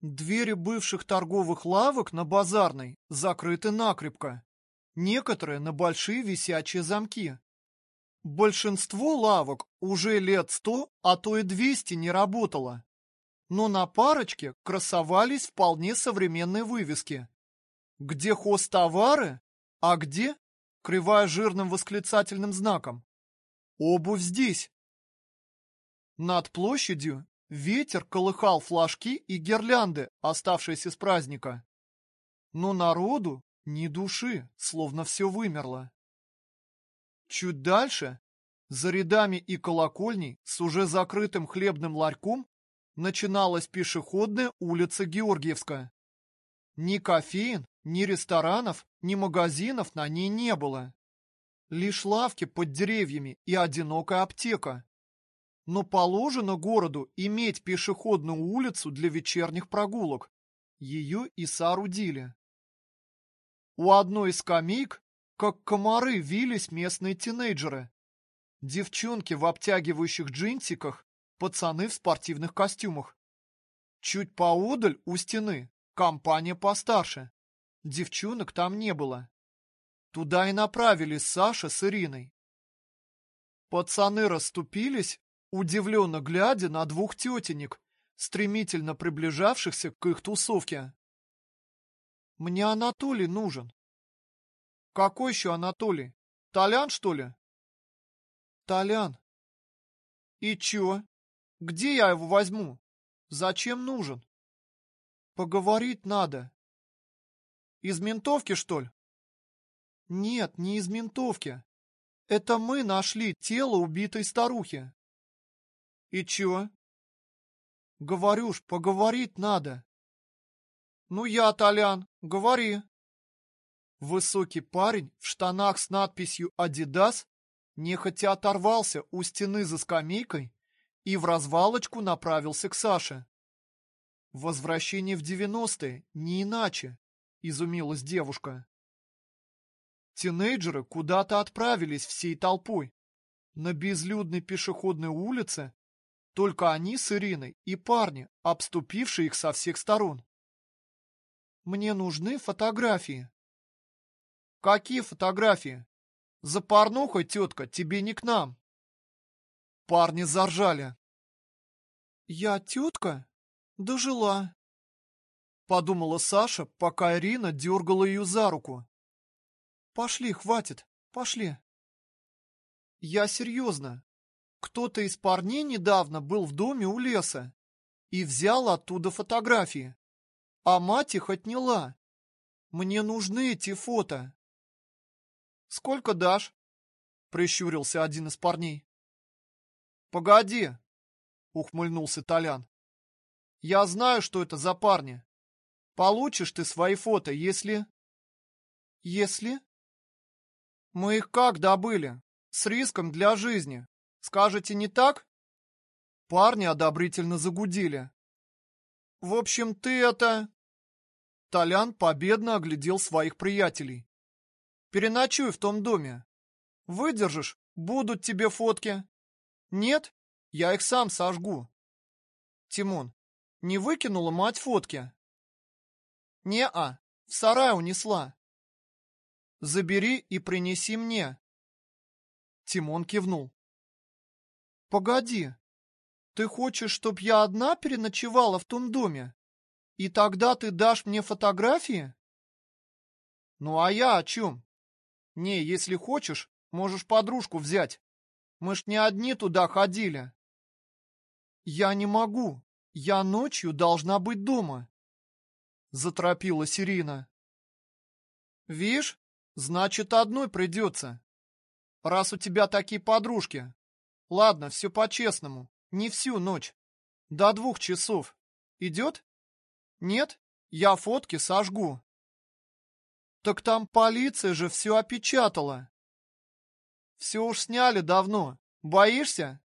Двери бывших торговых лавок на базарной закрыты накрепко, некоторые на большие висячие замки. Большинство лавок уже лет сто, а то и двести не работало. Но на парочке красовались вполне современные вывески. Где хозтовары, а где, кривая жирным восклицательным знаком, обувь здесь. Над площадью ветер колыхал флажки и гирлянды, оставшиеся с праздника. Но народу ни души, словно все вымерло. Чуть дальше, за рядами и колокольней, с уже закрытым хлебным ларьком, начиналась пешеходная улица Георгиевская. Ни кофеин, ни ресторанов, ни магазинов на ней не было. Лишь лавки под деревьями и одинокая аптека. Но положено городу иметь пешеходную улицу для вечерних прогулок. Ее и соорудили. У одной из скамеек, как комары, вились местные тинейджеры. Девчонки в обтягивающих джинсиках, пацаны в спортивных костюмах. Чуть поодаль у стены компания постарше. Девчонок там не было. Туда и направились Саша с Ириной. Пацаны расступились, удивленно глядя на двух тетенек, стремительно приближавшихся к их тусовке. «Мне Анатолий нужен». «Какой еще Анатолий? Толян, что ли?» «Толян». «И чё? Где я его возьму? Зачем нужен?» «Поговорить надо». «Из ментовки, что ли?» Нет, не из ментовки. Это мы нашли тело убитой старухи. И чё? Говорю ж, поговорить надо. Ну я, Толян, говори. Высокий парень в штанах с надписью «Адидас» нехотя оторвался у стены за скамейкой и в развалочку направился к Саше. Возвращение в девяностые, не иначе, изумилась девушка. Тинейджеры куда-то отправились всей толпой. На безлюдной пешеходной улице только они с Ириной и парни, обступившие их со всех сторон. Мне нужны фотографии. Какие фотографии? За порнухой, тетка, тебе не к нам. Парни заржали. Я тетка? Дожила. Подумала Саша, пока Ирина дергала ее за руку. Пошли, хватит, пошли. Я серьезно. Кто-то из парней недавно был в доме у леса и взял оттуда фотографии. А мать их отняла. Мне нужны эти фото. Сколько дашь? Прищурился один из парней. Погоди, ухмыльнулся Толян. Я знаю, что это за парни. Получишь ты свои фото, если... Если? Мы их как добыли? С риском для жизни. Скажете, не так? Парни одобрительно загудели. В общем, ты это... Толян победно оглядел своих приятелей. Переночуй в том доме. Выдержишь, будут тебе фотки. Нет, я их сам сожгу. Тимон, не выкинула мать фотки? Не-а, в сарай унесла. Забери и принеси мне. Тимон кивнул. Погоди. Ты хочешь, чтоб я одна переночевала в том доме? И тогда ты дашь мне фотографии? Ну а я о чем? Не, если хочешь, можешь подружку взять. Мы ж не одни туда ходили. Я не могу. Я ночью должна быть дома. Заторопилась Ирина. Вишь, Значит, одной придется. Раз у тебя такие подружки. Ладно, все по-честному. Не всю ночь. До двух часов. Идет? Нет? Я фотки сожгу. Так там полиция же все опечатала. Все уж сняли давно. Боишься?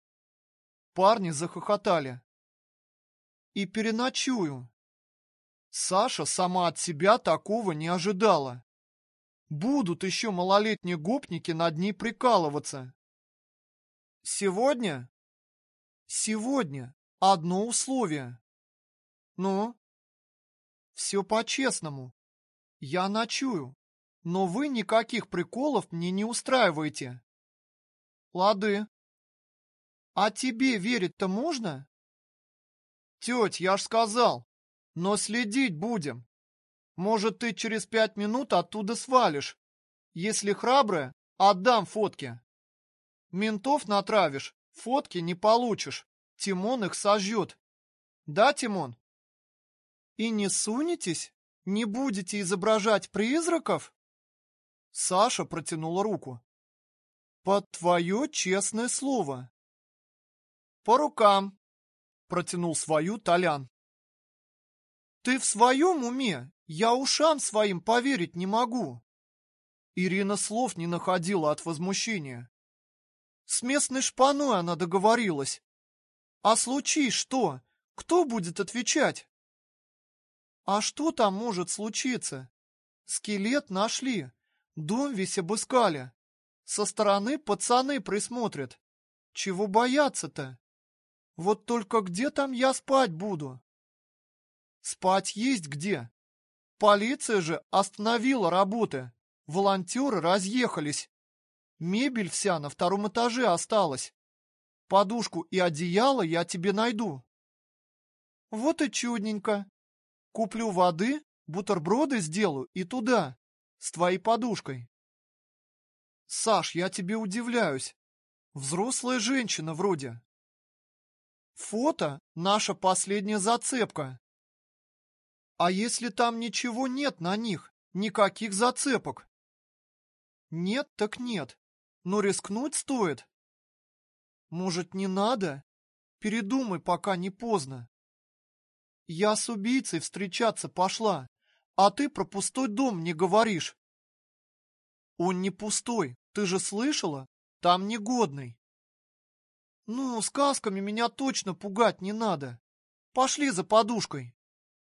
Парни захохотали. И переночую. Саша сама от себя такого не ожидала. Будут еще малолетние гопники над ней прикалываться. Сегодня? Сегодня. Одно условие. Ну? Все по-честному. Я ночую, но вы никаких приколов мне не устраиваете. Лады. А тебе верить-то можно? Теть, я ж сказал, но следить будем. Может, ты через пять минут оттуда свалишь. Если храбрая, отдам фотки. Ментов натравишь, фотки не получишь. Тимон их сожжет. Да, Тимон? И не сунетесь? Не будете изображать призраков? Саша протянула руку. Под твое честное слово. По рукам, протянул свою Толян. Ты в своем уме? Я ушам своим поверить не могу. Ирина слов не находила от возмущения. С местной шпаной она договорилась. А случись что, кто будет отвечать? А что там может случиться? Скелет нашли, дом весь обыскали. Со стороны пацаны присмотрят. Чего бояться-то? Вот только где там я спать буду? Спать есть где. Полиция же остановила работы. Волонтеры разъехались. Мебель вся на втором этаже осталась. Подушку и одеяло я тебе найду. Вот и чудненько. Куплю воды, бутерброды сделаю и туда, с твоей подушкой. Саш, я тебе удивляюсь. Взрослая женщина вроде. Фото — наша последняя зацепка. А если там ничего нет на них, никаких зацепок? Нет так нет, но рискнуть стоит. Может, не надо? Передумай, пока не поздно. Я с убийцей встречаться пошла, а ты про пустой дом не говоришь. Он не пустой, ты же слышала? Там негодный. Ну, сказками меня точно пугать не надо. Пошли за подушкой.